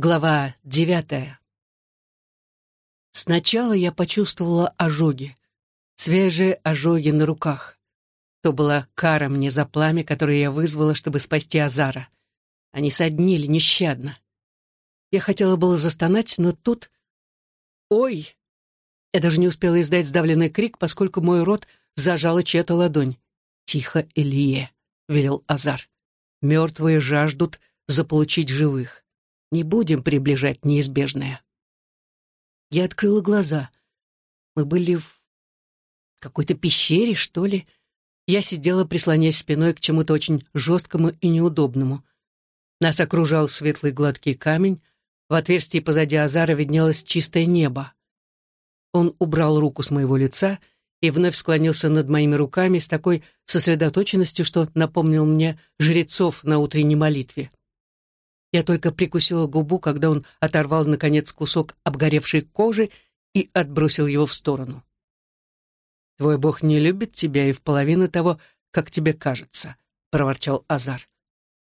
Глава девятая. Сначала я почувствовала ожоги, свежие ожоги на руках. То была кара мне за пламя, которое я вызвала, чтобы спасти Азара. Они соднили нещадно. Я хотела было застонать, но тут... «Ой!» Я даже не успела издать сдавленный крик, поскольку мой рот зажала чья-то ладонь. «Тихо, Илье!» — велел Азар. «Мертвые жаждут заполучить живых. Не будем приближать неизбежное. Я открыла глаза. Мы были в какой-то пещере, что ли. Я сидела, прислоняясь спиной к чему-то очень жесткому и неудобному. Нас окружал светлый гладкий камень. В отверстии позади Азара виднелось чистое небо. Он убрал руку с моего лица и вновь склонился над моими руками с такой сосредоточенностью, что напомнил мне жрецов на утренней молитве. Я только прикусила губу, когда он оторвал, наконец, кусок обгоревшей кожи и отбросил его в сторону. «Твой бог не любит тебя и в половину того, как тебе кажется», — проворчал Азар.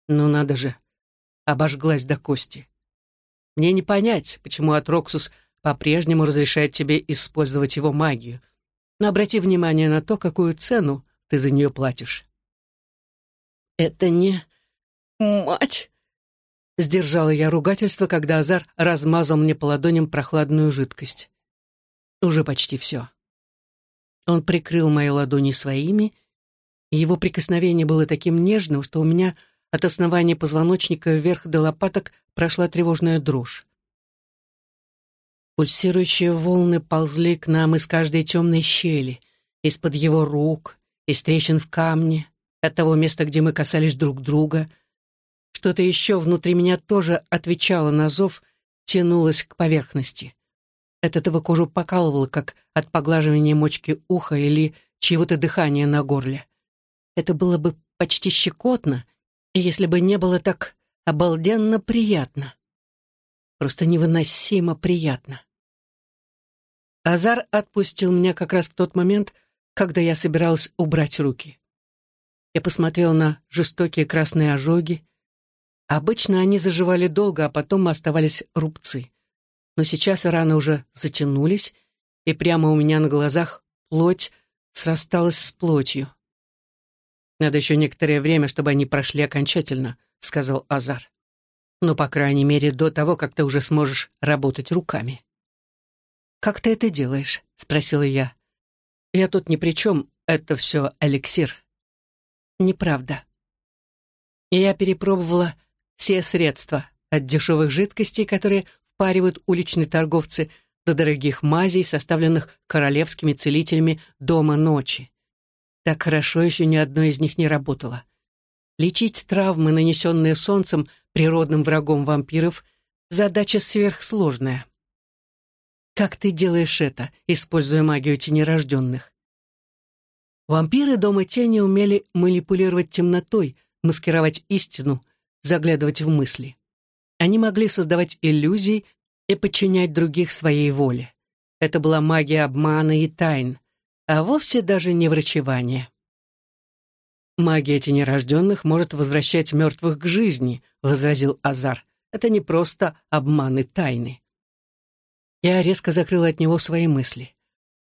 «Ну надо же!» — обожглась до кости. «Мне не понять, почему Атроксус по-прежнему разрешает тебе использовать его магию, но обрати внимание на то, какую цену ты за нее платишь». «Это не... мать!» Сдержала я ругательство, когда Азар размазал мне по ладоням прохладную жидкость. Уже почти все. Он прикрыл мои ладони своими, и его прикосновение было таким нежным, что у меня от основания позвоночника вверх до лопаток прошла тревожная дрожь. Пульсирующие волны ползли к нам из каждой темной щели, из-под его рук, из трещин в камне, от того места, где мы касались друг друга — что-то еще внутри меня тоже отвечало на зов, тянулось к поверхности. От этого кожу покалывало, как от поглаживания мочки уха или чьего-то дыхания на горле. Это было бы почти щекотно, если бы не было так обалденно приятно. Просто невыносимо приятно. Азар отпустил меня как раз в тот момент, когда я собиралась убрать руки. Я посмотрел на жестокие красные ожоги, Обычно они заживали долго, а потом оставались рубцы. Но сейчас раны уже затянулись, и прямо у меня на глазах плоть срасталась с плотью. «Надо еще некоторое время, чтобы они прошли окончательно», — сказал Азар. «Но, по крайней мере, до того, как ты уже сможешь работать руками». «Как ты это делаешь?» — спросила я. «Я тут ни при чем, это все эликсир». «Неправда». Я перепробовала все средства, от дешевых жидкостей, которые впаривают уличные торговцы, до дорогих мазей, составленных королевскими целителями дома ночи. Так хорошо еще ни одно из них не работало. Лечить травмы, нанесенные солнцем, природным врагом вампиров, задача сверхсложная. Как ты делаешь это, используя магию тенерожденных? Вампиры Дома Тени умели манипулировать темнотой, маскировать истину, заглядывать в мысли. Они могли создавать иллюзии и подчинять других своей воле. Это была магия обмана и тайн, а вовсе даже не врачевание. «Магия тенерожденных может возвращать мертвых к жизни», — возразил Азар. «Это не просто обман и тайны». Я резко закрыла от него свои мысли.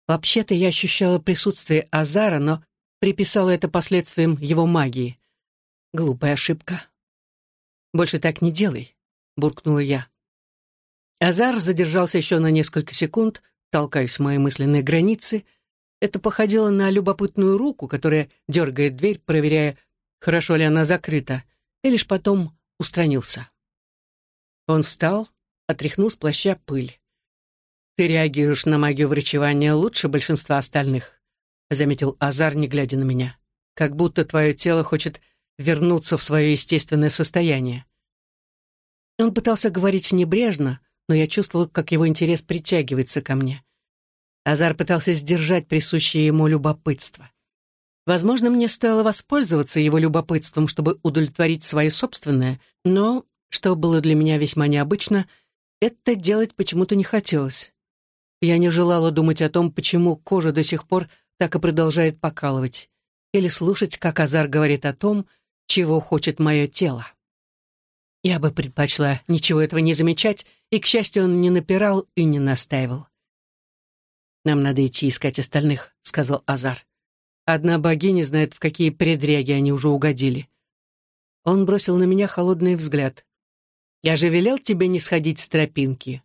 Вообще-то я ощущала присутствие Азара, но приписала это последствиям его магии. Глупая ошибка. «Больше так не делай», — буркнула я. Азар задержался еще на несколько секунд, толкаясь в мои мысленные границы. Это походило на любопытную руку, которая дергает дверь, проверяя, хорошо ли она закрыта, и лишь потом устранился. Он встал, отряхнул с плаща пыль. «Ты реагируешь на магию врачевания лучше большинства остальных», — заметил Азар, не глядя на меня. «Как будто твое тело хочет вернуться в свое естественное состояние. Он пытался говорить небрежно, но я чувствовал, как его интерес притягивается ко мне. Азар пытался сдержать присущее ему любопытство. Возможно, мне стоило воспользоваться его любопытством, чтобы удовлетворить свое собственное, но, что было для меня весьма необычно, это делать почему-то не хотелось. Я не желала думать о том, почему кожа до сих пор так и продолжает покалывать, или слушать, как Азар говорит о том, чего хочет мое тело. Я бы предпочла ничего этого не замечать, и, к счастью, он не напирал и не настаивал. «Нам надо идти искать остальных», — сказал Азар. «Одна богиня знает, в какие предряги они уже угодили». Он бросил на меня холодный взгляд. «Я же велел тебе не сходить с тропинки».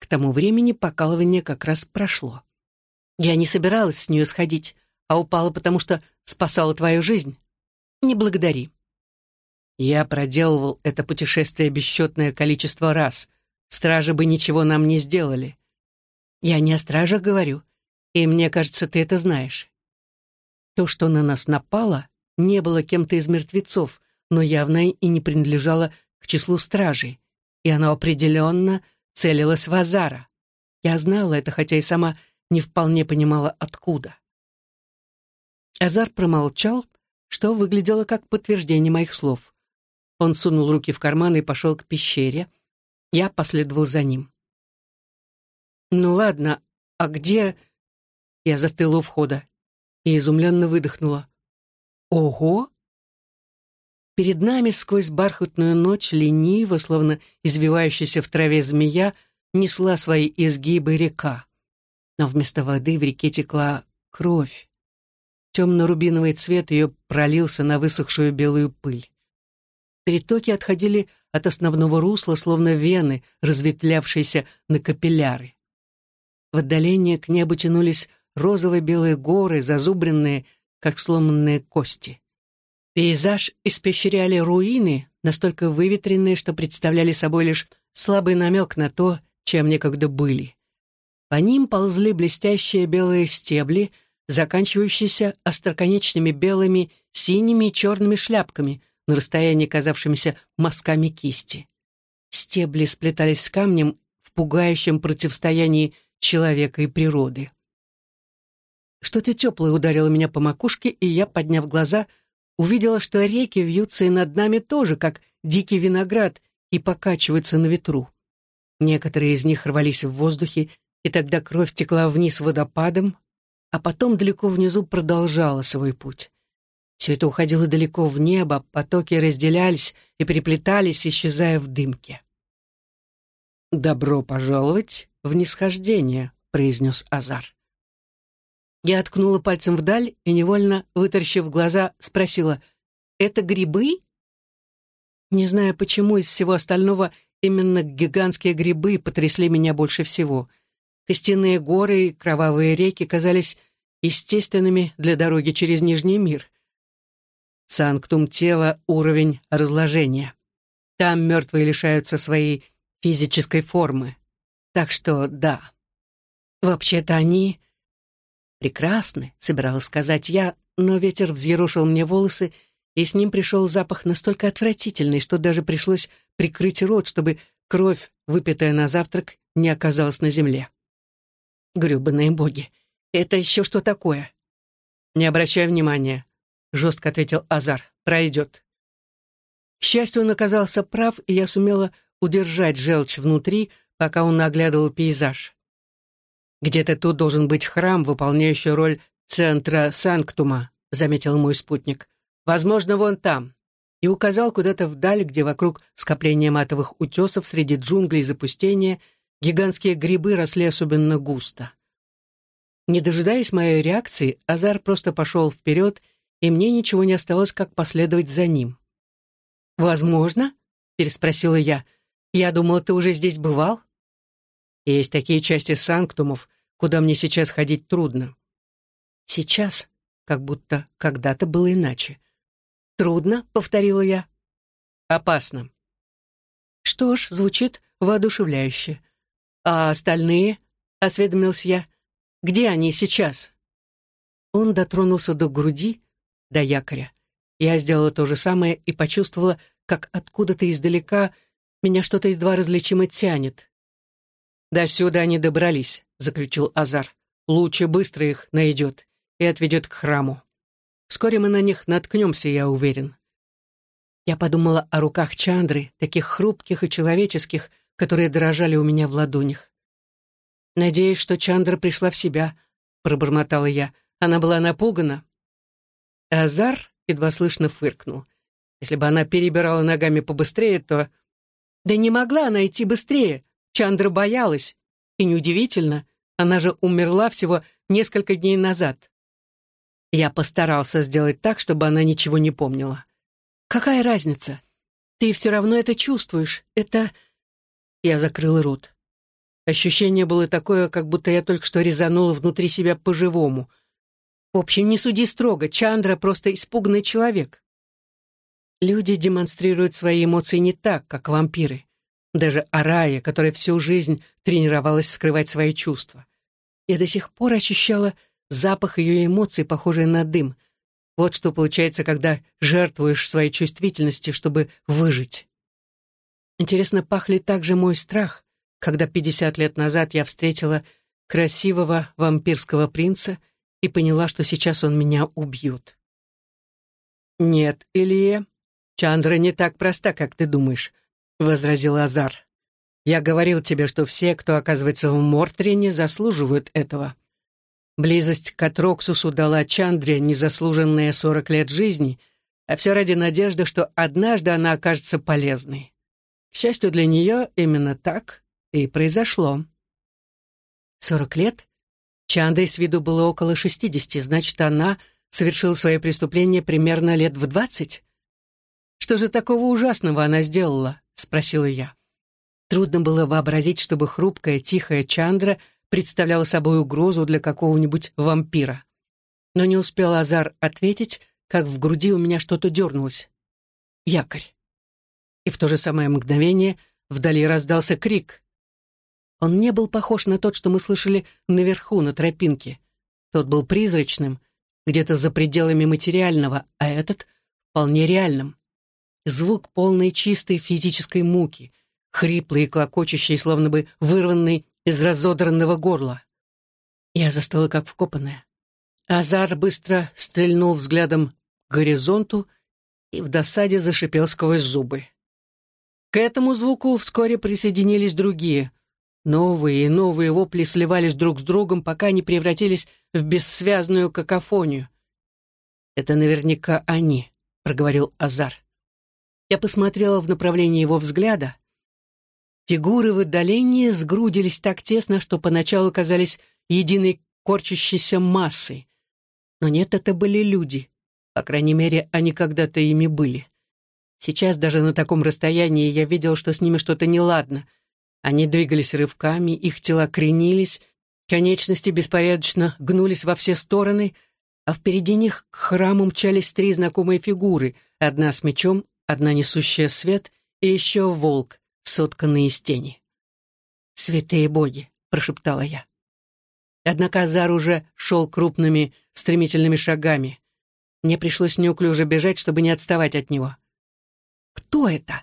К тому времени покалывание как раз прошло. Я не собиралась с нее сходить, а упала, потому что спасала твою жизнь. Не благодари. Я проделывал это путешествие бесчетное количество раз. Стражи бы ничего нам не сделали. Я не о стражах говорю, и мне кажется, ты это знаешь. То, что на нас напало, не было кем-то из мертвецов, но явно и не принадлежало к числу стражей, и оно определенно целилось в Азара. Я знала это, хотя и сама не вполне понимала, откуда. Азар промолчал, что выглядело как подтверждение моих слов. Он сунул руки в карман и пошел к пещере. Я последовал за ним. «Ну ладно, а где...» Я застыла у входа и изумленно выдохнула. «Ого!» Перед нами сквозь бархатную ночь лениво, словно извивающаяся в траве змея, несла свои изгибы река. Но вместо воды в реке текла кровь. Темно-рубиновый цвет ее пролился на высохшую белую пыль. Перетоки отходили от основного русла, словно вены, разветвлявшиеся на капилляры. В отдалении к небу тянулись розово-белые горы, зазубренные, как сломанные кости. Пейзаж испещряли руины, настолько выветренные, что представляли собой лишь слабый намек на то, чем некогда были. По ним ползли блестящие белые стебли, заканчивающиеся остроконечными белыми, синими и черными шляпками, на расстоянии казавшимися мазками кисти. Стебли сплетались с камнем в пугающем противостоянии человека и природы. Что-то теплое ударило меня по макушке, и я, подняв глаза, увидела, что реки вьются и над нами тоже, как дикий виноград, и покачиваются на ветру. Некоторые из них рвались в воздухе, и тогда кровь текла вниз водопадом, а потом далеко внизу продолжала свой путь. Все это уходило далеко в небо, потоки разделялись и переплетались, исчезая в дымке. «Добро пожаловать в нисхождение», — произнес Азар. Я откнула пальцем вдаль и, невольно вытаращив глаза, спросила, «Это грибы?» Не знаю, почему из всего остального именно гигантские грибы потрясли меня больше всего. Костяные горы и кровавые реки казались естественными для дороги через Нижний мир. Санктум тела — уровень разложения. Там мертвые лишаются своей физической формы. Так что да. Вообще-то они прекрасны, собиралась сказать я, но ветер взъерошил мне волосы, и с ним пришел запах настолько отвратительный, что даже пришлось прикрыть рот, чтобы кровь, выпитая на завтрак, не оказалась на земле. Грёбаные боги, это еще что такое? Не обращай внимания, — жестко ответил Азар. «Пройдет». К счастью, он оказался прав, и я сумела удержать желчь внутри, пока он наглядывал пейзаж. «Где-то тут должен быть храм, выполняющий роль центра Санктума», — заметил мой спутник. «Возможно, вон там». И указал куда-то вдаль, где вокруг скопления матовых утесов среди джунглей запустения гигантские грибы росли особенно густо. Не дожидаясь моей реакции, Азар просто пошел вперед и мне ничего не оставалось, как последовать за ним. «Возможно?» — переспросила я. «Я думала, ты уже здесь бывал?» «Есть такие части санктумов, куда мне сейчас ходить трудно». «Сейчас?» Как будто когда-то было иначе. «Трудно?» — повторила я. «Опасно». «Что ж, звучит воодушевляюще. А остальные?» — осведомился я. «Где они сейчас?» Он дотронулся до груди, до якоря. Я сделала то же самое и почувствовала, как откуда-то издалека меня что-то едва различимо тянет. «До сюда они добрались», — заключил Азар. «Лучше быстро их найдет и отведет к храму. Вскоре мы на них наткнемся, я уверен». Я подумала о руках Чандры, таких хрупких и человеческих, которые дрожали у меня в ладонях. «Надеюсь, что Чандра пришла в себя», — пробормотала я. «Она была напугана». Азар едва слышно фыркнул. Если бы она перебирала ногами побыстрее, то... Да не могла она идти быстрее. Чандра боялась. И неудивительно, она же умерла всего несколько дней назад. Я постарался сделать так, чтобы она ничего не помнила. Какая разница? Ты все равно это чувствуешь. Это... Я закрыл рот. Ощущение было такое, как будто я только что резанула внутри себя по-живому. В общем, не суди строго, Чандра просто испуганный человек. Люди демонстрируют свои эмоции не так, как вампиры. Даже Арая, которая всю жизнь тренировалась скрывать свои чувства. Я до сих пор ощущала запах ее эмоций, похожий на дым. Вот что получается, когда жертвуешь своей чувствительностью, чтобы выжить. Интересно, пахли также мой страх, когда 50 лет назад я встретила красивого вампирского принца и поняла, что сейчас он меня убьет. «Нет, Илье, Чандра не так проста, как ты думаешь», — возразил Азар. «Я говорил тебе, что все, кто оказывается в Мортрине, заслуживают этого. Близость к Атроксусу дала Чандре незаслуженные сорок лет жизни, а все ради надежды, что однажды она окажется полезной. К счастью для нее, именно так и произошло. Сорок лет? Чандре с виду было около шестидесяти, значит, она совершила свое преступление примерно лет в двадцать? «Что же такого ужасного она сделала?» — спросила я. Трудно было вообразить, чтобы хрупкая, тихая Чандра представляла собой угрозу для какого-нибудь вампира. Но не успел Азар ответить, как в груди у меня что-то дернулось. Якорь. И в то же самое мгновение вдали раздался крик. Он не был похож на тот, что мы слышали наверху, на тропинке. Тот был призрачным, где-то за пределами материального, а этот — вполне реальным. Звук полной чистой физической муки, хриплый и клокочущий, словно бы вырванный из разодранного горла. Я застыла, как вкопанная. Азар быстро стрельнул взглядом к горизонту и в досаде зашипел сквозь зубы. К этому звуку вскоре присоединились другие. Новые и новые вопли сливались друг с другом, пока не превратились в бессвязную какофонию. «Это наверняка они», — проговорил Азар. Я посмотрела в направлении его взгляда. Фигуры в отдалении сгрудились так тесно, что поначалу казались единой корчащейся массой. Но нет, это были люди. По крайней мере, они когда-то ими были. Сейчас даже на таком расстоянии я видел, что с ними что-то неладно. Они двигались рывками, их тела кренились, конечности беспорядочно гнулись во все стороны, а впереди них к храму мчались три знакомые фигуры, одна с мечом, одна несущая свет и еще волк, сотканный из тени. «Святые боги!» — прошептала я. Однако Азар уже шел крупными, стремительными шагами. Мне пришлось неуклюже бежать, чтобы не отставать от него. «Кто это?»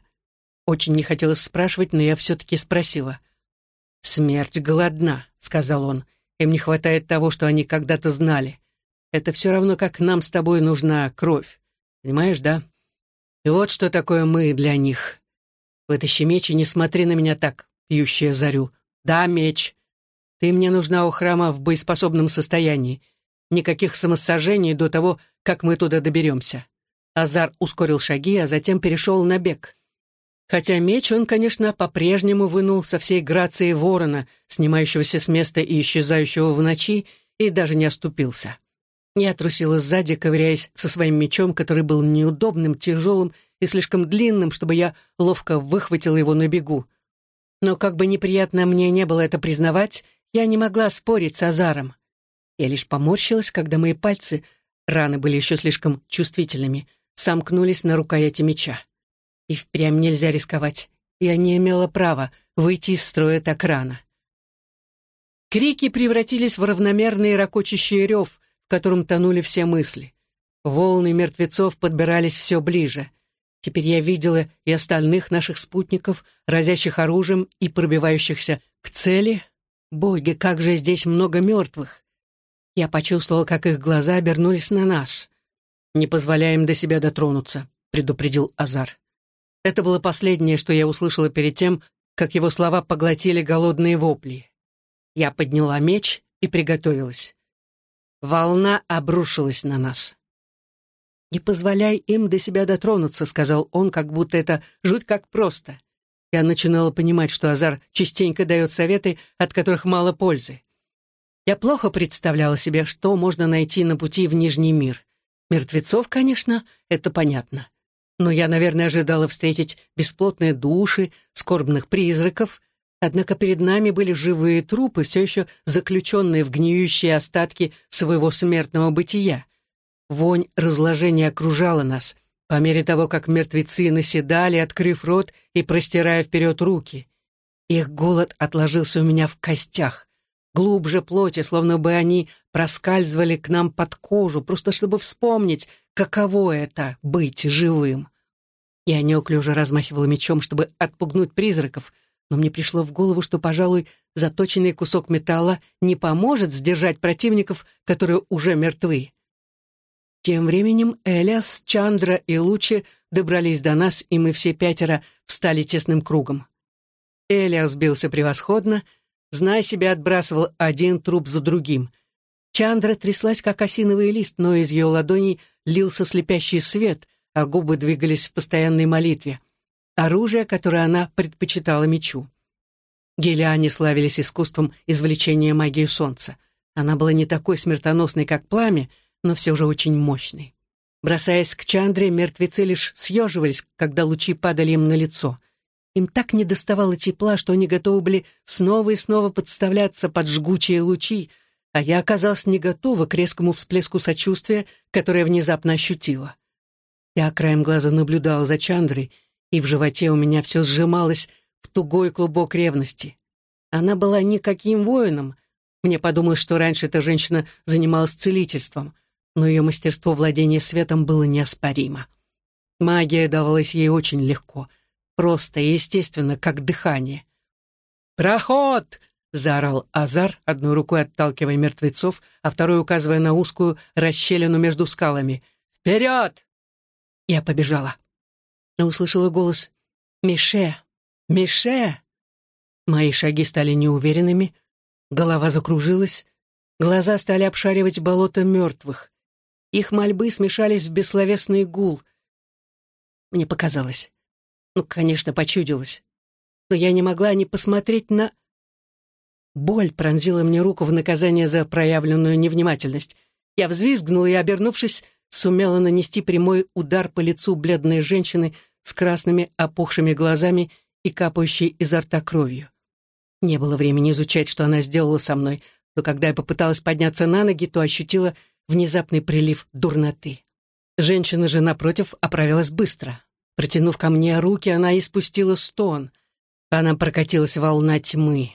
Очень не хотелось спрашивать, но я все-таки спросила. «Смерть голодна», — сказал он. «Им не хватает того, что они когда-то знали. Это все равно, как нам с тобой нужна кровь. Понимаешь, да? И вот что такое мы для них. Вытащи меч и не смотри на меня так, пьющая зарю. Да, меч. Ты мне нужна у храма в боеспособном состоянии. Никаких самосожжений до того, как мы туда доберемся. Азар ускорил шаги, а затем перешел на бег. Хотя меч он, конечно, по-прежнему вынул со всей грацией ворона, снимающегося с места и исчезающего в ночи, и даже не оступился. Я трусила сзади, ковыряясь со своим мечом, который был неудобным, тяжелым и слишком длинным, чтобы я ловко выхватила его на бегу. Но как бы неприятно мне не было это признавать, я не могла спорить с Азаром. Я лишь поморщилась, когда мои пальцы, раны были еще слишком чувствительными, сомкнулись на рукояти меча. И впрямь нельзя рисковать. Я не имела права выйти из строя так рано. Крики превратились в равномерный ракочущий рев, в котором тонули все мысли. Волны мертвецов подбирались все ближе. Теперь я видела и остальных наших спутников, разящих оружием и пробивающихся к цели. Боги, как же здесь много мертвых! Я почувствовал, как их глаза обернулись на нас. «Не позволяем до себя дотронуться», — предупредил Азар. Это было последнее, что я услышала перед тем, как его слова поглотили голодные вопли. Я подняла меч и приготовилась. Волна обрушилась на нас. «Не позволяй им до себя дотронуться», — сказал он, как будто это жуть как просто. Я начинала понимать, что Азар частенько дает советы, от которых мало пользы. Я плохо представляла себе, что можно найти на пути в Нижний мир. Мертвецов, конечно, это понятно. Но я, наверное, ожидала встретить бесплотные души, скорбных призраков, однако перед нами были живые трупы, все еще заключенные в гниющие остатки своего смертного бытия. Вонь разложения окружала нас, по мере того, как мертвецы наседали, открыв рот и простирая вперед руки. Их голод отложился у меня в костях глубже плоти, словно бы они проскальзывали к нам под кожу, просто чтобы вспомнить, каково это — быть живым. Я неуклюже размахивала мечом, чтобы отпугнуть призраков, но мне пришло в голову, что, пожалуй, заточенный кусок металла не поможет сдержать противников, которые уже мертвы. Тем временем Элиас, Чандра и Лучи добрались до нас, и мы все пятеро встали тесным кругом. Элиас бился превосходно — зная себя, отбрасывал один труп за другим. Чандра тряслась, как осиновый лист, но из ее ладоней лился слепящий свет, а губы двигались в постоянной молитве. Оружие, которое она предпочитала мечу. Гелиане славились искусством извлечения магии солнца. Она была не такой смертоносной, как пламя, но все же очень мощной. Бросаясь к Чандре, мертвецы лишь съеживались, когда лучи падали им на лицо — им так не доставало тепла, что они готовы были снова и снова подставляться под жгучие лучи, а я оказалась не готова к резкому всплеску сочувствия, которое внезапно ощутила. Я краем глаза наблюдала за Чандрой, и в животе у меня все сжималось в тугой клубок ревности. Она была никаким воином. Мне подумалось, что раньше эта женщина занималась целительством, но ее мастерство владения светом было неоспоримо. Магия давалась ей очень легко — просто и естественно, как дыхание. «Проход!» — заорал Азар, одной рукой отталкивая мертвецов, а второй указывая на узкую расщелину между скалами. «Вперед!» Я побежала. Но услышала голос «Мише! Мише!» Мои шаги стали неуверенными, голова закружилась, глаза стали обшаривать болото мертвых. Их мольбы смешались в бессловесный гул. Мне показалось. Ну, конечно, почудилось. Но я не могла не посмотреть на... Боль пронзила мне руку в наказание за проявленную невнимательность. Я взвизгнула и, обернувшись, сумела нанести прямой удар по лицу бледной женщины с красными опухшими глазами и капающей изо рта кровью. Не было времени изучать, что она сделала со мной, но когда я попыталась подняться на ноги, то ощутила внезапный прилив дурноты. Женщина же, напротив, оправилась быстро. Протянув ко мне руки, она испустила стон. Она прокатилась волна тьмы.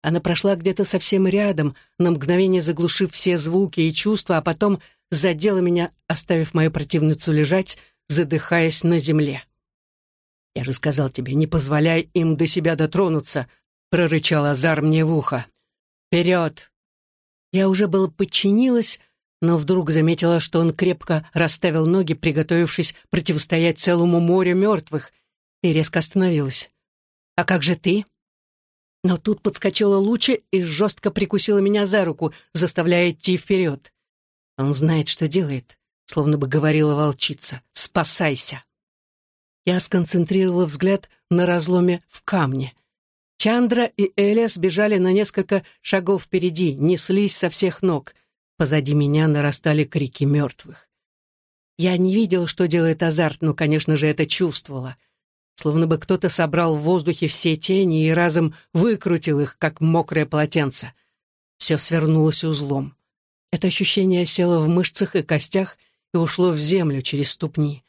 Она прошла где-то совсем рядом, на мгновение заглушив все звуки и чувства, а потом задела меня, оставив мою противницу лежать, задыхаясь на земле. «Я же сказал тебе, не позволяй им до себя дотронуться», — прорычал Азар мне в ухо. «Вперед!» Я уже было подчинилась, но вдруг заметила, что он крепко расставил ноги, приготовившись противостоять целому морю мертвых, и резко остановилась. «А как же ты?» Но тут подскочила Луча и жестко прикусила меня за руку, заставляя идти вперед. Он знает, что делает, словно бы говорила волчица. «Спасайся!» Я сконцентрировала взгляд на разломе в камне. Чандра и Элиас бежали на несколько шагов впереди, неслись со всех ног — Позади меня нарастали крики мертвых. Я не видела, что делает азарт, но, конечно же, это чувствовала. Словно бы кто-то собрал в воздухе все тени и разом выкрутил их, как мокрое полотенце. Все свернулось узлом. Это ощущение село в мышцах и костях и ушло в землю через ступни.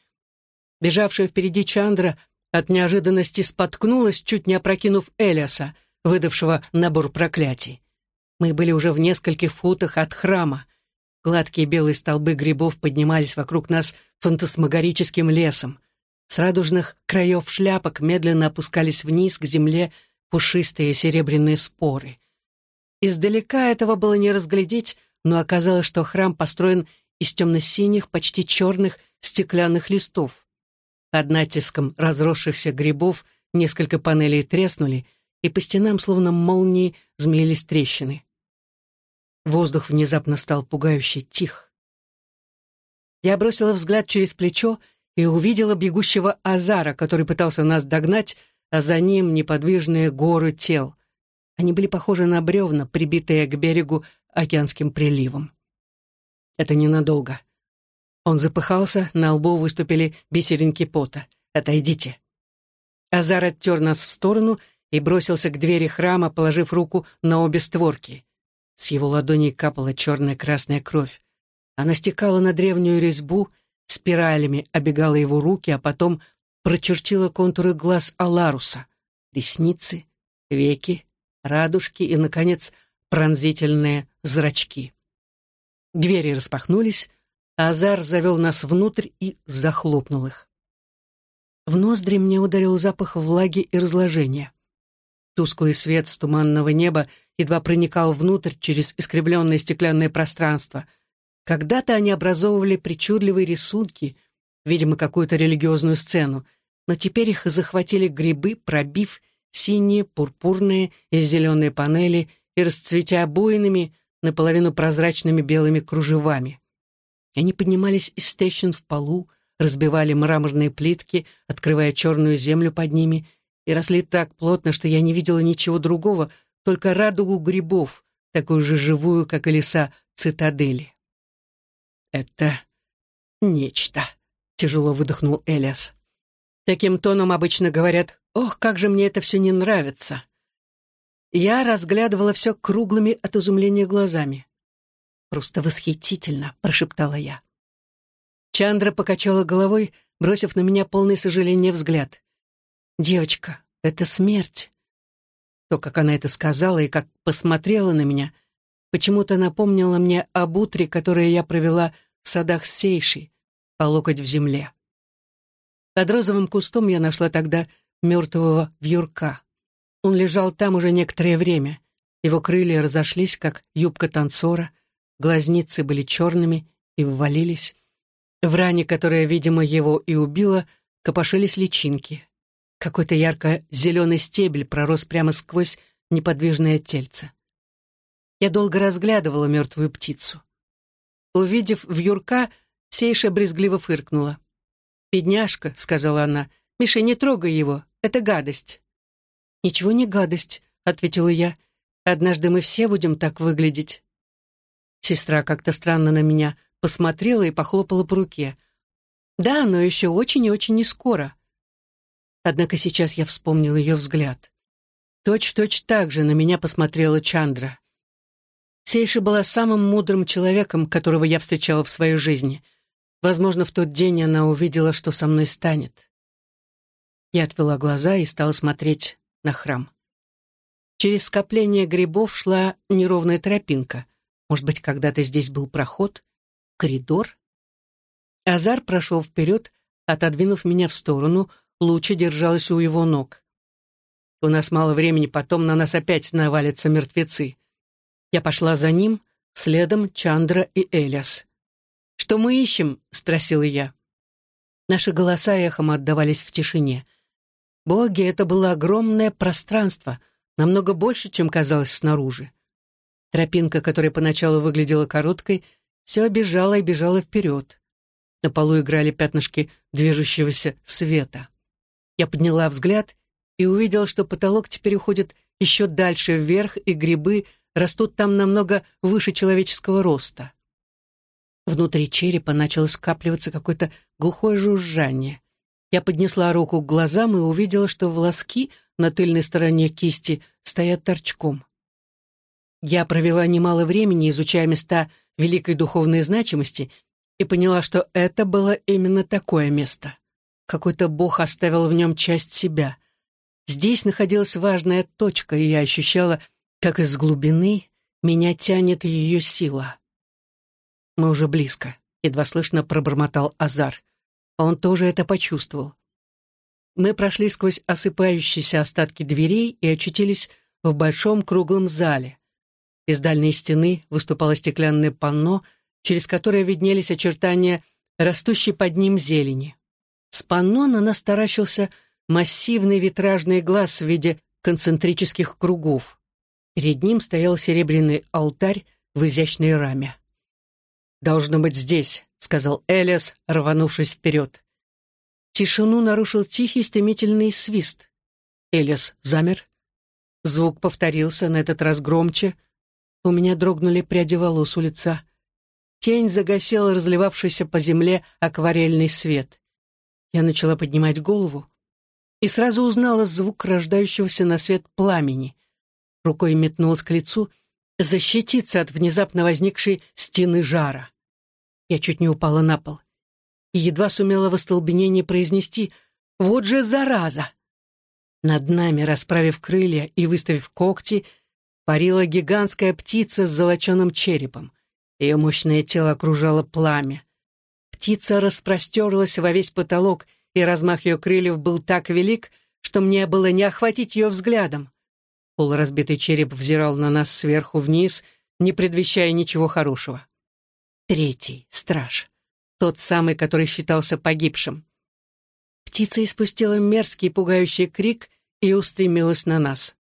Бежавшая впереди Чандра от неожиданности споткнулась, чуть не опрокинув Элиаса, выдавшего набор проклятий. Мы были уже в нескольких футах от храма. Гладкие белые столбы грибов поднимались вокруг нас фантасмагорическим лесом. С радужных краев шляпок медленно опускались вниз к земле пушистые серебряные споры. Издалека этого было не разглядеть, но оказалось, что храм построен из темно-синих, почти черных стеклянных листов. Под натиском разросшихся грибов несколько панелей треснули, и по стенам, словно молнии, змеились трещины. Воздух внезапно стал пугающе тих. Я бросила взгляд через плечо и увидела бегущего Азара, который пытался нас догнать, а за ним неподвижные горы тел. Они были похожи на бревна, прибитые к берегу океанским приливом. Это ненадолго. Он запыхался, на лбу выступили бисеринки пота. «Отойдите». Азар оттер нас в сторону и бросился к двери храма, положив руку на обе створки. С его ладоней капала черная красная кровь. Она стекала на древнюю резьбу, спиралями обегала его руки, а потом прочертила контуры глаз Аларуса, ресницы, веки, радужки и, наконец, пронзительные зрачки. Двери распахнулись, а Азар завел нас внутрь и захлопнул их. В ноздри мне ударил запах влаги и разложения. Тусклый свет с туманного неба едва проникал внутрь через искривленное стеклянное пространство. Когда-то они образовывали причудливые рисунки, видимо, какую-то религиозную сцену, но теперь их захватили грибы, пробив синие, пурпурные и зеленые панели и расцветя буйными, наполовину прозрачными белыми кружевами. Они поднимались из трещин в полу, разбивали мраморные плитки, открывая черную землю под ними, и росли так плотно, что я не видела ничего другого, только радугу грибов, такую же живую, как и леса цитадели. «Это нечто», — тяжело выдохнул Элиас. Таким тоном обычно говорят «Ох, как же мне это все не нравится!» Я разглядывала все круглыми от изумления глазами. «Просто восхитительно!» — прошептала я. Чандра покачала головой, бросив на меня полный сожаления взгляд. «Девочка, это смерть!» То, как она это сказала и как посмотрела на меня, почему-то напомнило мне об утре, которое я провела в садах с Сейшей, по локоть в земле. Под розовым кустом я нашла тогда мертвого вьюрка. Он лежал там уже некоторое время. Его крылья разошлись, как юбка танцора, глазницы были черными и ввалились. В ране, которая, видимо, его и убила, копошились личинки. Какой-то ярко-зеленый стебель пророс прямо сквозь неподвижное тельце. Я долго разглядывала мертвую птицу. Увидев вьюрка, Сейша брезгливо фыркнула. «Бедняжка», — сказала она, — «Миша, не трогай его, это гадость». «Ничего не гадость», — ответила я. «Однажды мы все будем так выглядеть». Сестра как-то странно на меня посмотрела и похлопала по руке. «Да, но еще очень и очень не скоро». Однако сейчас я вспомнил ее взгляд. Точь-в-точь так же на меня посмотрела Чандра. Сейша была самым мудрым человеком, которого я встречала в своей жизни. Возможно, в тот день она увидела, что со мной станет. Я отвела глаза и стала смотреть на храм. Через скопление грибов шла неровная тропинка. Может быть, когда-то здесь был проход? Коридор? Азар прошел вперед, отодвинув меня в сторону, Луча держалась у его ног. «У нас мало времени, потом на нас опять навалятся мертвецы». Я пошла за ним, следом Чандра и Элиас. «Что мы ищем?» — спросила я. Наши голоса эхом отдавались в тишине. Боги, это было огромное пространство, намного больше, чем казалось снаружи. Тропинка, которая поначалу выглядела короткой, все бежала и бежала вперед. На полу играли пятнышки движущегося света. Я подняла взгляд и увидела, что потолок теперь уходит еще дальше вверх, и грибы растут там намного выше человеческого роста. Внутри черепа начало скапливаться какое-то глухое жужжание. Я поднесла руку к глазам и увидела, что волоски на тыльной стороне кисти стоят торчком. Я провела немало времени, изучая места великой духовной значимости, и поняла, что это было именно такое место. Какой-то бог оставил в нем часть себя. Здесь находилась важная точка, и я ощущала, как из глубины меня тянет ее сила. Мы уже близко, едва слышно пробормотал Азар. Он тоже это почувствовал. Мы прошли сквозь осыпающиеся остатки дверей и очутились в большом круглом зале. Из дальней стены выступало стеклянное панно, через которое виднелись очертания растущей под ним зелени. С панно на массивный витражный глаз в виде концентрических кругов. Перед ним стоял серебряный алтарь в изящной раме. «Должно быть здесь», — сказал Элиас, рванувшись вперед. Тишину нарушил тихий стремительный свист. Элиас замер. Звук повторился, на этот раз громче. У меня дрогнули пряди волос у лица. Тень загасила разливавшийся по земле акварельный свет. Я начала поднимать голову и сразу узнала звук рождающегося на свет пламени. Рукой метнулась к лицу, защититься от внезапно возникшей стены жара. Я чуть не упала на пол и едва сумела в остолбенении произнести «Вот же зараза!». Над нами, расправив крылья и выставив когти, парила гигантская птица с золоченым черепом. Ее мощное тело окружало пламя. Птица распростерлась во весь потолок, и размах ее крыльев был так велик, что мне было не охватить ее взглядом. Полуразбитый череп взирал на нас сверху вниз, не предвещая ничего хорошего. Третий — страж. Тот самый, который считался погибшим. Птица испустила мерзкий пугающий крик и устремилась на нас.